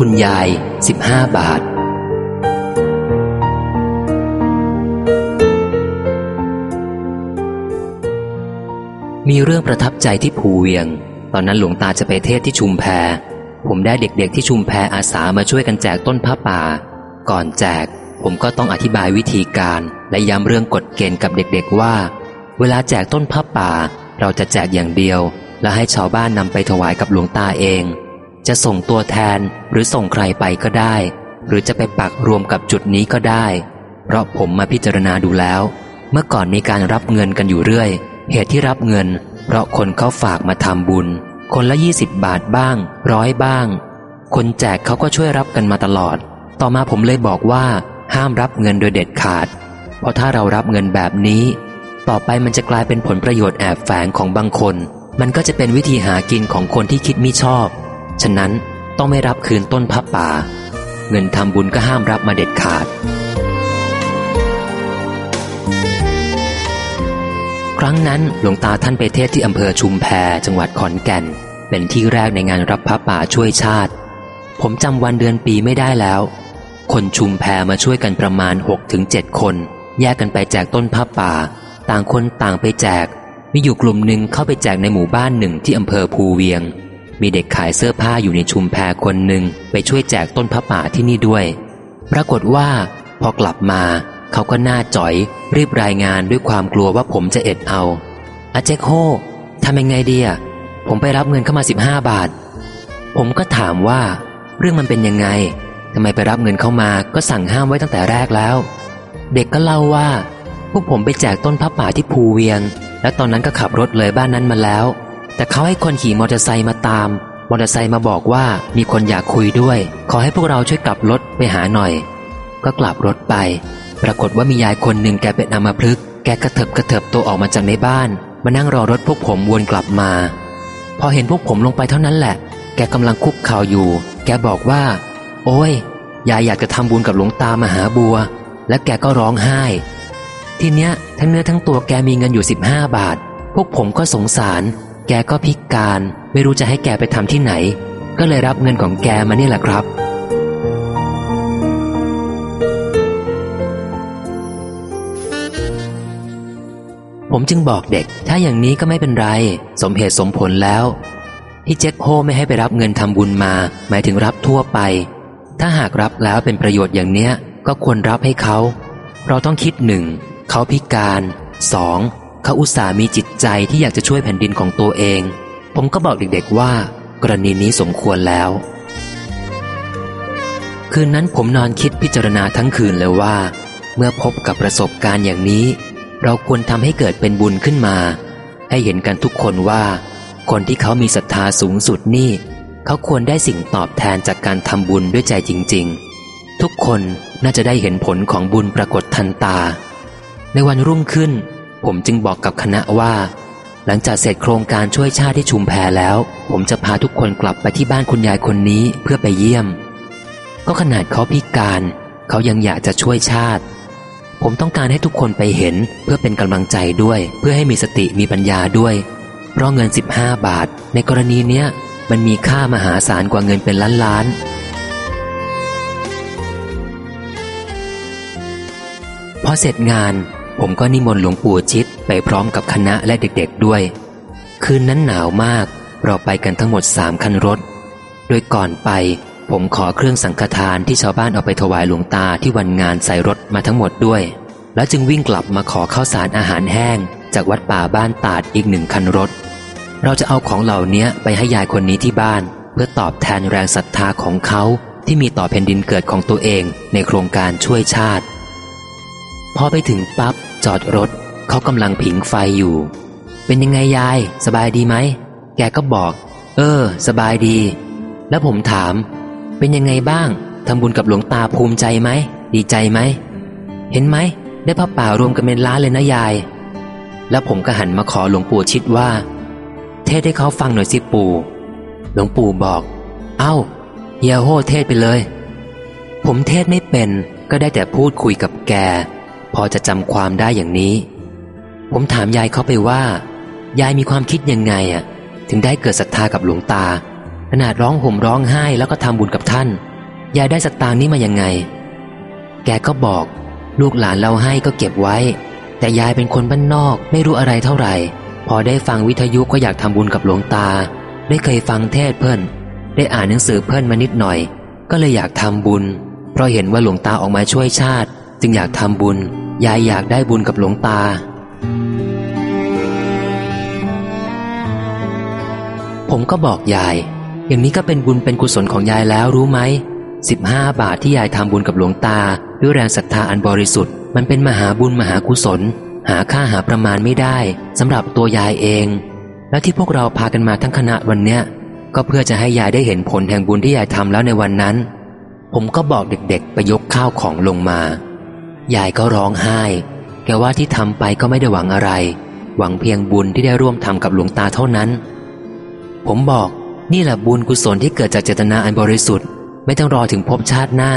คุณยาย 15 บาท มีเรื่องประทับใจที่ภูเวียง ตอนนั้นหลวงตาจะไปเทศที่ชุมแพ ผมได้เด็กๆที่ชุมแพอาสามาช่วยกันแจกต้นผ้าป่า ก่อนแจก ผมก็ต้องอธิบายวิธีการและย้ำเรื่องกฎเกณฑ์กับเด็กๆว่า เวลาแจกต้นผ้าป่า เราจะแจกอย่างเดียว และให้ชาวบ้านนำไปถวายกับหลวงตาเอง จะส่งตัวแทนหรือส่งใครไปก็ได้ หรือจะไปปักรวมกับจุดนี้ก็ได้ เพราะผมมาพิจารณาดูแล้ว เมื่อก่อนมีการรับเงินกันอยู่เรื่อย เหตุที่รับเงิน เพราะคนเขาฝากมาทำบุญ คนละยี่สิบบาทบ้างร้อยบ้าง คนแจกเขาก็ช่วยรับกันมาตลอด ต่อมาผมเลยบอกว่า ห้ามรับเงินโดยเด็ดขาด เพราะถ้าเรารับเงินแบบนี้ ต่อไปมันจะกลายเป็นผลประโยชน์แอบแฝงของบางคน มันก็จะเป็นวิธีหากินของคนที่คิดมิชอบ ฉะนั้นต้องไม่รับคืนต้นพับป่า เงินทำบุญก็ห้ามรับมาเด็ดขาด ครั้งนั้นหลวงตาท่านไปเทศที่อำเภอชุมแพจังหวัดขอนแก่น เป็นที่แรกในงานรับพระป่าช่วยชาติ ผมจำวันเดือนปีไม่ได้แล้ว คนชุมแพมาช่วยกันประมาณ 6-7ถึงคน แยกกันไปแจกต้นผ้าป่า ต่างคนต่างไปแจกมีอยู่กลุ่มหนึ่งเข้าไปแจกในหมู่บ้านหนึ่งที่อำเภอภูเวียง มีเด็กขายเสื้อผ้าอยู่ในชุมแพคนหนึ่งไปช่วยแจกต้นผ้าป่าที่นี่ด้วย ปรากฏว่า พอกลับมา เขาก็หน้าจ่อย รีบรายงานด้วยความกลัวว่าผมจะเอ็ดเอาอาเจคโฮทำยังไงดีอะผมไปรับเงินเข้ามาสิบห้าบาท ผมก็ถามว่า เรื่องมันเป็นยังไงทำไมไปรับเงินเข้ามาก็สั่งห้ามไว้ตั้งแต่แรกแล้ว เด็กก็เล่าว่า พวกผมไปแจกต้นผ้าป่าที่ภูเวียง และตอนนั้นก็ขับรถเลยบ้านนั้นมาแล้ว แต่เขาให้คนขี่มอเตอร์ไซค์มาตาม มอเตอร์ไซค์มาบอกว่ามีคนอยากคุยด้วย ขอให้พวกเราช่วยกลับรถไปหาหน่อย ก็กลับรถไป ปรากฏว่ามียายคนหนึ่งแกเป็นอัมพฤกแกกระเถิบกระเถิบตัวออกมาจากในบ้าน มานั่งรอรถพวกผมวนกลับมา พอเห็นพวกผมลงไปเท่านั้นแหละ แกกำลังคุกเข่าอยู่ แกบอกว่า โอ้ยยายอยากจะทำบุญกับหลวงตามหาบัว และแกก็ร้องไห้ ทีเนี้ยทั้งเนื้อทั้งตัวแกมีเงินอยู่ 15 บาท พวกผมก็สงสาร แกก็พิการไม่รู้จะให้แกไปทำที่ไหน ก็เลยรับเงินของแกมานี่แหละครับ ผมจึงบอกเด็ก ถ้าอย่างนี้ก็ไม่เป็นไร สมเหตุสมผลแล้ว ที่เจ็คโฮไม่ให้ไปรับเงินทำบุญมา หมายถึงรับทั่วไป ถ้าหากรับแล้วเป็นประโยชน์อย่างเนี้ย ก็ควรรับให้เขา เราต้องคิดหนึ่งเขาพิการสอง เขาอุตส่าห์มีจิตใจที่อยากจะช่วยแผ่นดินของตัวเอง ผมก็บอกเด็กๆว่า กรณีนี้สมควรแล้ว คืนนั้นผมนอนคิดพิจารณาทั้งคืนเลยว่า เมื่อพบกับประสบการณ์อย่างนี้ เราควรทำให้เกิดเป็นบุญขึ้นมา ให้เห็นกันทุกคนว่า คนที่เขามีศรัทธาสูงสุดนี่ เขาควรได้สิ่งตอบแทนจากการทำบุญด้วยใจจริง ๆ ทุกคนน่าจะได้เห็นผลของบุญปรากฏทันตา ในวันรุ่งขึ้น ผมจึงบอกกับคณะว่า หลังจากเสร็จโครงการช่วยชาติที่ชุมแพแล้ว ผมจะพาทุกคนกลับไปที่บ้านคุณยายคนนี้เพื่อไปเยี่ยม ก็ขนาดเขาพิการ เขายังอยากจะช่วยชาติ ผมต้องการให้ทุกคนไปเห็นเพื่อเป็นกำลังใจด้วย เพื่อให้มีสติมีปัญญาด้วย เพราะเงิน 15 บาท ในกรณีเนี้ยมันมีค่ามหาศาลกว่าเงินเป็นล้านล้านพอเสร็จงาน ผมก็นิมนต์หลวงปู่ชิดไปพร้อมกับคณะและเด็กๆด้วย คืนนั้นหนาวมาก เราไปกันทั้งหมดสามคันรถ โดยก่อนไป ผมขอเครื่องสังฆทานที่ชาวบ้านเอาไปถวายหลวงตาที่วันงานใส่รถมาทั้งหมดด้วย แล้วจึงวิ่งกลับมาขอข้าวสารอาหารแห้ง จากวัดป่าบ้านตาดอีกหนึ่งคันรถ เราจะเอาของเหล่านี้ไปให้ยายคนนี้ที่บ้าน เพื่อตอบแทนแรงศรัทธาของเขาที่มีต่อแผ่นดินเกิดของตัวเองในโครงการช่วยชาติ พอไปถึงปั๊บ จอดรถ เขากำลังผิงไฟอยู่ เป็นยังไงยาย สบายดีไหม แกก็บอก เออ สบายดี แล้วผมถาม เป็นยังไงบ้างทำบุญกับหลวงตาภูมิใจไหม ดีใจไหม เห็นไหม ได้พระป่ารวมกันเป็นล้านเลยนะยาย แล้วผมก็หันมาขอหลวงปู่ชิดว่า เทศให้เขาฟังหน่อยสิปู่ หลวงปู่บอก เอ้าเฮียโฮเทศไปเลย ผมเทศไม่เป็นก็ได้แต่พูดคุยกับแก พอจะจำความได้อย่างนี้ ผมถามยายเขาไปว่า ยายมีความคิดยังไงอะ ถึงได้เกิดศรัทธากับหลวงตา ขนาดร้องห่มร้องไห้แล้วก็ทำบุญกับท่าน ยายได้สตางค์นี้มายังไง แกก็บอก ลูกหลานเราให้ก็เก็บไว้ แต่ยายเป็นคนบ้านนอกไม่รู้อะไรเท่าไหร่ พอได้ฟังวิทยุก็อยากทำบุญกับหลวงตา ได้เคยฟังเทศเพื่อนได้อ่านหนังสือเพื่อนมานิดหน่อย ก็เลยอยากทำบุญ เพราะเห็นว่าหลวงตาออกมาช่วยชาติ จึงอยากทำบุญ ยายอยากได้บุญกับหลวงตา ผมก็บอกยาย อย่างนี้ก็เป็นบุญเป็นกุศลของยายแล้วรู้ไหมสิบห้าบาทที่ยายทำบุญกับหลวงตา ด้วยแรงศรัทธาอันบริสุทธิ์มันเป็นมหาบุญมหากุศล หาค่าหาประมาณไม่ได้สำหรับตัวยายเอง และที่พวกเราพากันมาทั้งคณะวันเนี้ยก็เพื่อจะให้ยายได้เห็นผลแห่งบุญที่ยายทำแล้วในวันนั้น ผมก็บอกเด็กๆไปยกข้าวของลงมา ยายก็ร้องไห้ แกว่าที่ทำไปก็ไม่ได้หวังอะไร หวังเพียงบุญที่ได้ร่วมทำกับหลวงตาเท่านั้น ผมบอกนี่แหละบุญกุศลที่เกิดจากเจตนาอันบริสุทธิ์ ไม่ต้องรอถึงพบชาติหน้า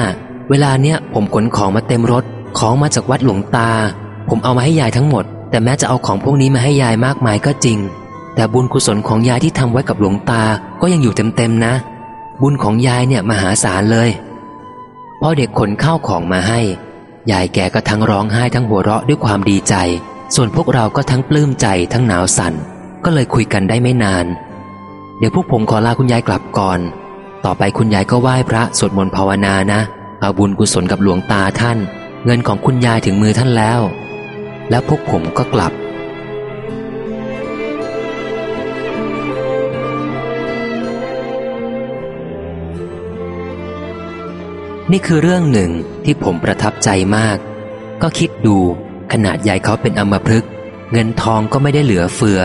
เวลาเนี้ยผมขนของมาเต็มรถ ของมาจากวัดหลวงตา ผมเอามาให้ยายทั้งหมด แต่แม้จะเอาของพวกนี้มาให้ยายมากมายก็จริง แต่บุญกุศลของยายที่ทำไว้กับหลวงตาก็ยังอยู่เต็มๆนะ บุญของยายเนี่ยมหาศาลเลยพอเด็กขนข้าวของมาให้ ยายแกก็ทั้งร้องไห้ทั้งหัวเราะด้วยความดีใจ ส่วนพวกเราก็ทั้งปลื้มใจทั้งหนาวสั่น ก็เลยคุยกันได้ไม่นาน เดี๋ยวพวกผมขอลาคุณยายกลับก่อน ต่อไปคุณยายก็ไหว้พระสวดมนต์ภาวนานะเอาบุญกุศลกับหลวงตาท่าน เงินของคุณยายถึงมือท่านแล้ว แล้วพวกผมก็กลับ นี่คือเรื่องหนึ่งที่ผมประทับใจมาก ก็คิดดูขนาดยายเขาเป็นอมพฤกษ์เงินทองก็ไม่ได้เหลือเฟือ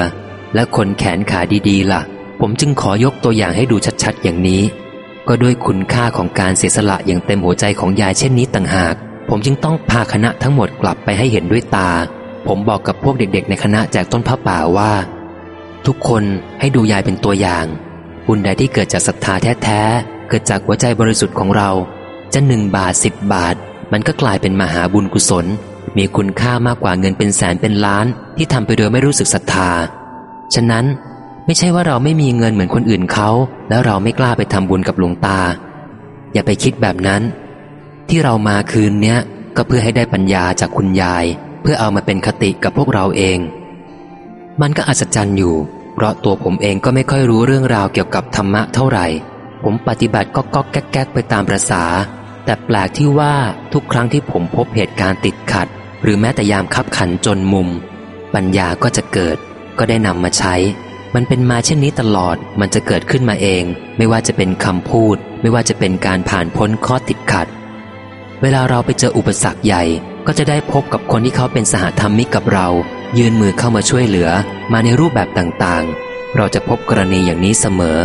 และคนแขนขาดีๆล่ะ ผมจึงขอยกตัวอย่างให้ดูชัดๆ อย่างนี้ ก็ด้วยคุณค่าของการเสียสละอย่างเต็มหัวใจของยายเช่นนี้ต่างหาก ผมจึงต้องพาคณะทั้งหมดกลับไปให้เห็นด้วยตา ผมบอกกับพวกเด็กๆ ในคณะแจกต้นผ้าป่าว่า ทุกคนให้ดูยายเป็นตัวอย่างบุญใดที่เกิดจากศรัทธาแท้ๆเกิดจากหัวใจบริสุทธิ์ของเรา จะหนึ่งบาทสิบบาท มันก็กลายเป็นมหาบุญกุศล มีคุณค่ามากกว่าเงินเป็นแสนเป็นล้าน ที่ทำไปโดยไม่รู้สึกศรัทธา ฉะนั้นไม่ใช่ว่าเราไม่มีเงินเหมือนคนอื่นเขา แล้วเราไม่กล้าไปทำบุญกับหลวงตา อย่าไปคิดแบบนั้น ที่เรามาคืนเนี้ยก็เพื่อให้ได้ปัญญาจากคุณยาย เพื่อเอามาเป็นคติกับพวกเราเอง มันก็อัศจรรย์อยู่ เพราะตัวผมเองก็ไม่ค่อยรู้เรื่องราวเกี่ยวกับธรรมะเท่าไหร่ ผมปฏิบัติก็ก๊อกแก๊กไปตามประษา แต่แปลกที่ว่าทุกครั้งที่ผมพบเหตุการณ์ติดขัด หรือแม้แต่ยามคับขันจนมุม ปัญญาก็จะเกิด ก็ได้นำมาใช้ มันเป็นมาเช่นนี้ตลอดมันจะเกิดขึ้นมาเอง ไม่ว่าจะเป็นคำพูด ไม่ว่าจะเป็นการผ่านพ้นข้อติดขัด เวลาเราไปเจออุปสรรคใหญ่ ก็จะได้พบกับคนที่เขาเป็นสหธรรมิกกับเรา ยืนมือเข้ามาช่วยเหลือ มาในรูปแบบต่างๆ เราจะพบกรณีอย่างนี้เสมอ